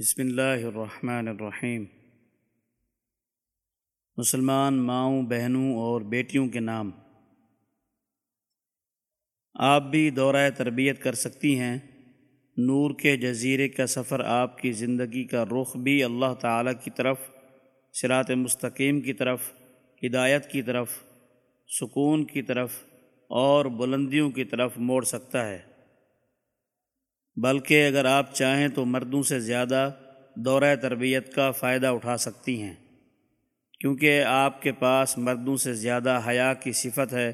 بسم اللہ الرحمن الرحیم۔ مسلمان ماؤں، بہنوں اور بیٹیوں کے نام۔ آپ بھی دورہ تربیت کر سکتی ہیں۔ نور کے جزیرے کا سفر آپ کی زندگی کا رخ بھی اللہ تعالیٰ کی طرف، صراط مستقیم کی طرف، ہدایت کی طرف، سکون کی طرف اور بلندیوں کی طرف موڑ سکتا ہے۔ بلکہ اگر آپ چاہیں تو مردوں سے زیادہ دورہ تربیت کا فائدہ اٹھا سکتی ہیں۔ کیونکہ آپ کے پاس مردوں سے زیادہ حیا کی صفت ہے،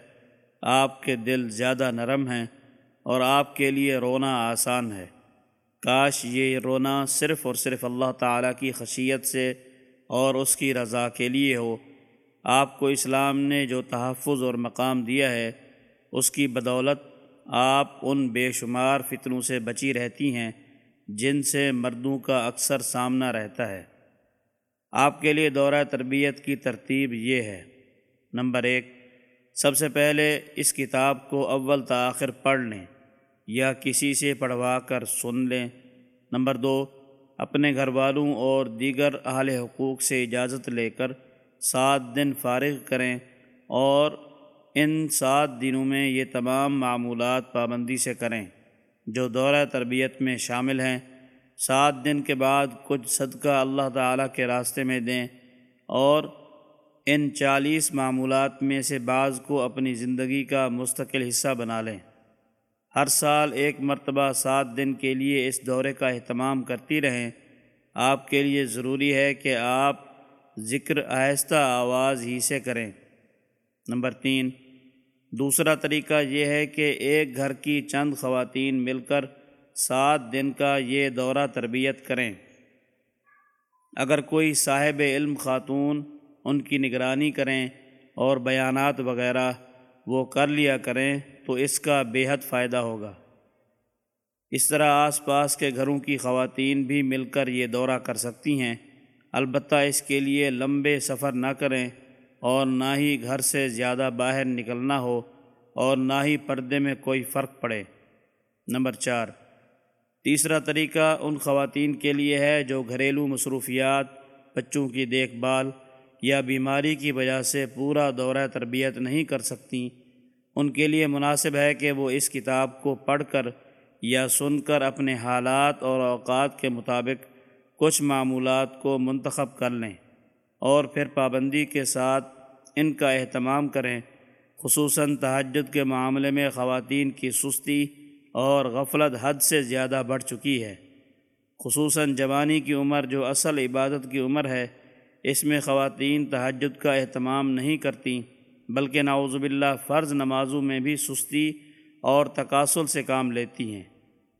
آپ کے دل زیادہ نرم ہیں اور آپ کے لیے رونا آسان ہے۔ کاش یہ رونا صرف اور صرف اللہ تعالیٰ کی خشیت سے اور اس کی رضا کے لیے ہو۔ آپ کو اسلام نے جو تحفظ اور مقام دیا ہے، اس کی بدولت آپ ان بے شمار فتنوں سے بچی رہتی ہیں جن سے مردوں کا اکثر سامنا رہتا ہے۔ آپ کے لیے دورہ تربیت کی ترتیب یہ ہے۔ نمبر ایک، سب سے پہلے اس کتاب کو اول تاخر پڑھ لیں یا کسی سے پڑھوا کر سن لیں۔ نمبر دو، اپنے گھر والوں اور دیگر اہل حقوق سے اجازت لے کر سات دن فارغ کریں اور ان سات دنوں میں یہ تمام معمولات پابندی سے کریں جو دورہ تربیت میں شامل ہیں۔ سات دن کے بعد کچھ صدقہ اللہ تعالیٰ کے راستے میں دیں اور ان چالیس معمولات میں سے بعض کو اپنی زندگی کا مستقل حصہ بنا لیں۔ ہر سال ایک مرتبہ سات دن کے لیے اس دورے کا اہتمام کرتی رہیں۔ آپ کے لیے ضروری ہے کہ آپ ذکر آہستہ آواز ہی سے کریں۔ نمبر تین دوسرا طریقہ یہ ہے کہ ایک گھر کی چند خواتین مل کر سات دن کا یہ دورہ تربیت کریں۔ اگر کوئی صاحب علم خاتون ان کی نگرانی کریں اور بیانات وغیرہ وہ کر لیا کریں تو اس کا بے حد فائدہ ہوگا۔ اس طرح آس پاس کے گھروں کی خواتین بھی مل کر یہ دورہ کر سکتی ہیں۔ البتہ اس کے لیے لمبے سفر نہ کریں اور نہ ہی گھر سے زیادہ باہر نکلنا ہو۔ اور نہ ہی پردے میں کوئی فرق پڑے۔ نمبر چار، تیسرا طریقہ ان خواتین کے لیے ہے جو گھریلو مصروفیات، بچوں کی دیکھ بھال یا بیماری کی وجہ سے پورا دورہ تربیت نہیں کر سکتی۔ ان کے لیے مناسب ہے کہ وہ اس کتاب کو پڑھ کر یا سن کر اپنے حالات اور اوقات کے مطابق کچھ معمولات کو منتخب کر لیں اور پھر پابندی کے ساتھ ان کا اہتمام کریں۔ خصوصاً تہجد کے معاملے میں خواتین کی سستی اور غفلت حد سے زیادہ بڑھ چکی ہے۔ خصوصاً جوانی کی عمر جو اصل عبادت کی عمر ہے، اس میں خواتین تہجد کا اہتمام نہیں کرتیں بلکہ نعوذ باللہ فرض نمازوں میں بھی سستی اور تقاصل سے کام لیتی ہیں۔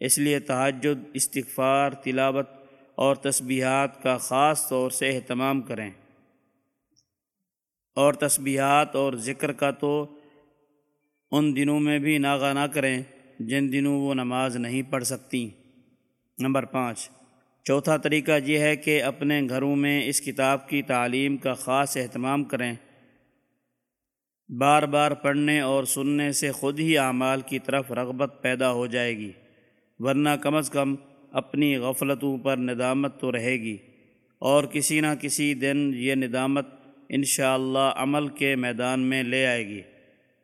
اس لیے تہجد، استغفار، تلاوت اور تسبیحات کا خاص طور سے اہتمام کریں۔ اور تسبیحات اور ذکر کا تو ان دنوں میں بھی ناغا نہ کریں جن دنوں وہ نماز نہیں پڑھ سکتی۔ نمبر پانچ، چوتھا طریقہ یہ ہے کہ اپنے گھروں میں اس کتاب کی تعلیم کا خاص اہتمام کریں۔ بار بار پڑھنے اور سننے سے خود ہی اعمال کی طرف رغبت پیدا ہو جائے گی، ورنہ کم از کم اپنی غفلتوں پر ندامت تو رہے گی۔ اور کسی نہ کسی دن یہ ندامت انشاءاللہ اللہ عمل کے میدان میں لے آئے گی۔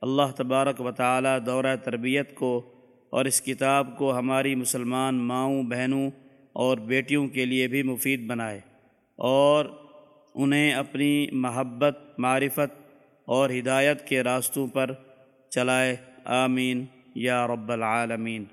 اللہ تبارک و تعالی دورہ تربیت کو اور اس کتاب کو ہماری مسلمان ماؤں، بہنوں اور بیٹیوں کے لیے بھی مفید بنائے اور انہیں اپنی محبت، معرفت اور ہدایت کے راستوں پر چلائے۔ آمین۔ یا رب العالمین۔